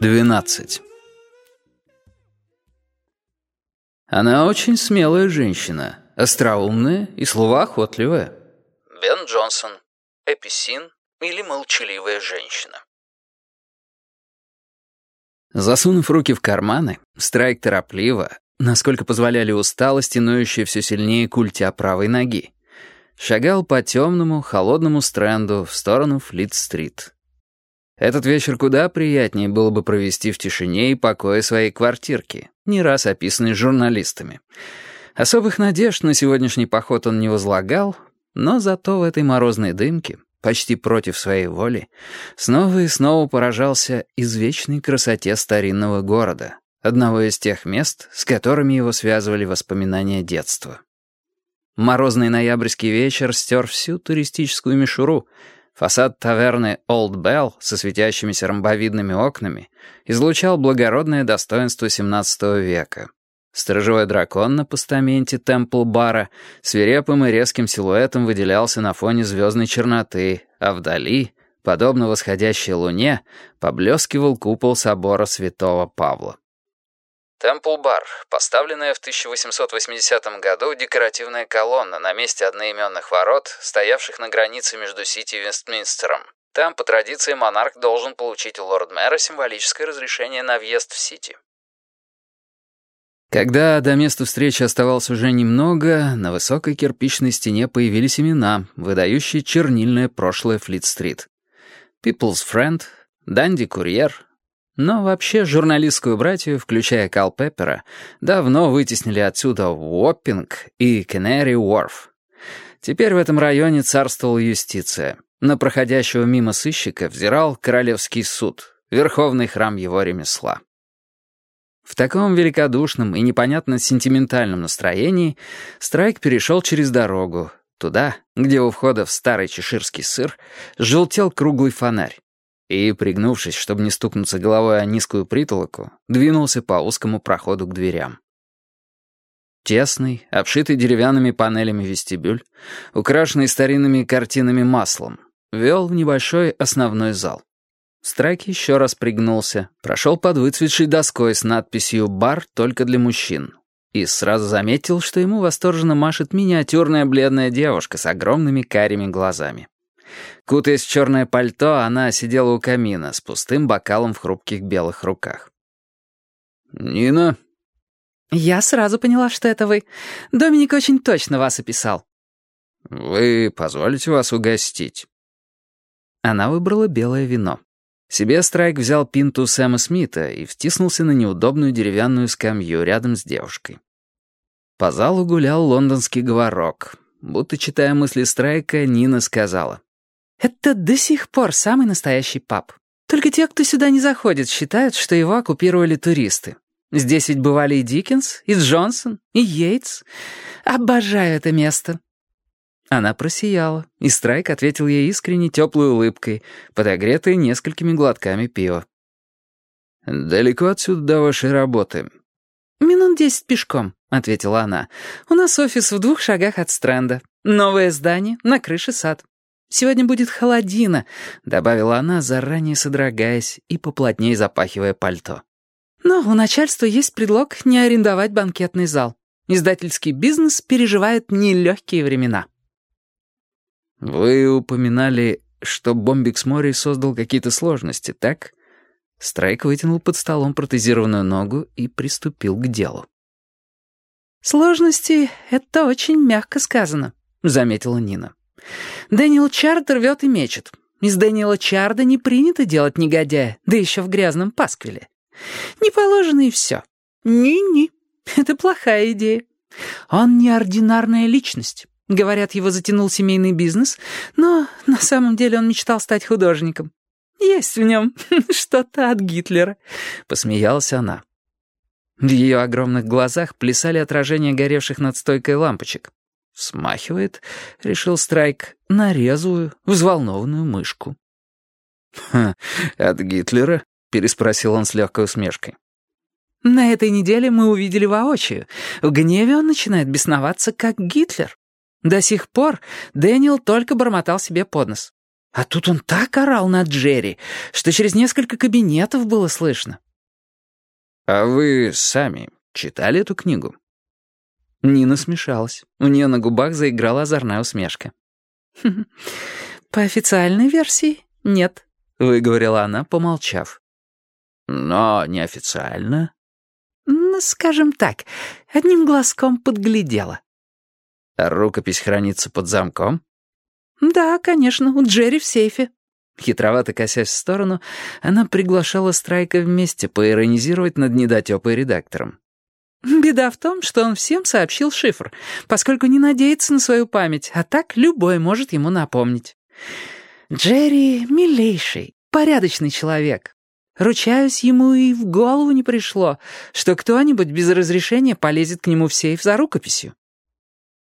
Двенадцать. Она очень смелая женщина, остроумная и словоохотливая. Бен Джонсон. Эписин или молчаливая женщина. Засунув руки в карманы, Страйк торопливо, насколько позволяли усталость и ноющая все сильнее культя правой ноги, шагал по темному, холодному стренду в сторону Флит-стрит. Этот вечер куда приятнее было бы провести в тишине и покое своей квартирки, не раз описанной журналистами. Особых надежд на сегодняшний поход он не возлагал, но зато в этой морозной дымке, почти против своей воли, снова и снова поражался извечной красоте старинного города, одного из тех мест, с которыми его связывали воспоминания детства. Морозный ноябрьский вечер стер всю туристическую мишуру, Фасад таверны «Олд Белл» со светящимися ромбовидными окнами излучал благородное достоинство XVII века. Сторожевой дракон на постаменте Темпл-бара свирепым и резким силуэтом выделялся на фоне звездной черноты, а вдали, подобно восходящей луне, поблескивал купол собора святого Павла. Темпл-бар, поставленная в 1880 году декоративная колонна на месте одноименных ворот, стоявших на границе между Сити и Вестминстером. Там, по традиции, монарх должен получить у лорд-мэра символическое разрешение на въезд в Сити. Когда до места встречи оставалось уже немного, на высокой кирпичной стене появились имена, выдающие чернильное прошлое Флит-стрит. People's Friend, Данди Курьер, но вообще журналистскую братью, включая Кал Пеппера, давно вытеснили отсюда Уоппинг и Кеннери Уорф. Теперь в этом районе царствовала юстиция. На проходящего мимо сыщика взирал Королевский суд, верховный храм его ремесла. В таком великодушном и непонятно сентиментальном настроении Страйк перешел через дорогу, туда, где у входа в старый чеширский сыр желтел круглый фонарь и, пригнувшись, чтобы не стукнуться головой о низкую притолоку, двинулся по узкому проходу к дверям. Тесный, обшитый деревянными панелями вестибюль, украшенный старинными картинами маслом, вел в небольшой основной зал. Страйк еще раз пригнулся, прошел под выцветшей доской с надписью «Бар только для мужчин» и сразу заметил, что ему восторженно машет миниатюрная бледная девушка с огромными карими глазами. Кутаясь в черное пальто, она сидела у камина с пустым бокалом в хрупких белых руках. «Нина?» «Я сразу поняла, что это вы. Доминик очень точно вас описал». «Вы позволите вас угостить?» Она выбрала белое вино. Себе Страйк взял пинту Сэма Смита и втиснулся на неудобную деревянную скамью рядом с девушкой. По залу гулял лондонский говорок. Будто читая мысли Страйка, Нина сказала. Это до сих пор самый настоящий паб. Только те, кто сюда не заходит, считают, что его оккупировали туристы. Здесь ведь бывали и Диккенс, и Джонсон, и Йейтс. Обожаю это место». Она просияла, и Страйк ответил ей искренне теплой улыбкой, подогретой несколькими глотками пива. «Далеко отсюда до вашей работы?» «Минут десять пешком», — ответила она. «У нас офис в двух шагах от стренда. Новое здание, на крыше сад». «Сегодня будет холодина», — добавила она, заранее содрогаясь и поплотнее запахивая пальто. «Но у начальства есть предлог не арендовать банкетный зал. Издательский бизнес переживает нелегкие времена». «Вы упоминали, что Бомбикс Мори создал какие-то сложности, так?» Страйк вытянул под столом протезированную ногу и приступил к делу. «Сложности — это очень мягко сказано», — заметила Нина. Дэниел Чард рвет и мечет. Из Дэниела Чарда не принято делать негодяя, да еще в грязном пасквиле. Не положено и все. Ни-ни, это плохая идея. Он неординарная личность. Говорят, его затянул семейный бизнес, но на самом деле он мечтал стать художником. Есть в нем что-то от Гитлера», — посмеялась она. В ее огромных глазах плясали отражения горевших над стойкой лампочек. Смахивает, решил Страйк, на взволнованную мышку. «Ха, от Гитлера?» переспросил он с легкой усмешкой. «На этой неделе мы увидели воочию. В гневе он начинает бесноваться, как Гитлер. До сих пор Дэниел только бормотал себе под нос. А тут он так орал на Джерри, что через несколько кабинетов было слышно. «А вы сами читали эту книгу?» Нина смешалась. У нее на губах заиграла озорная усмешка. «По официальной версии нет», — выговорила она, помолчав. «Но неофициально?» «Ну, скажем так, одним глазком подглядела». А рукопись хранится под замком?» «Да, конечно, у Джерри в сейфе». Хитровато косясь в сторону, она приглашала Страйка вместе поиронизировать над недотёпой редактором. «Беда в том, что он всем сообщил шифр, поскольку не надеется на свою память, а так любой может ему напомнить. Джерри — милейший, порядочный человек. Ручаюсь, ему и в голову не пришло, что кто-нибудь без разрешения полезет к нему в сейф за рукописью.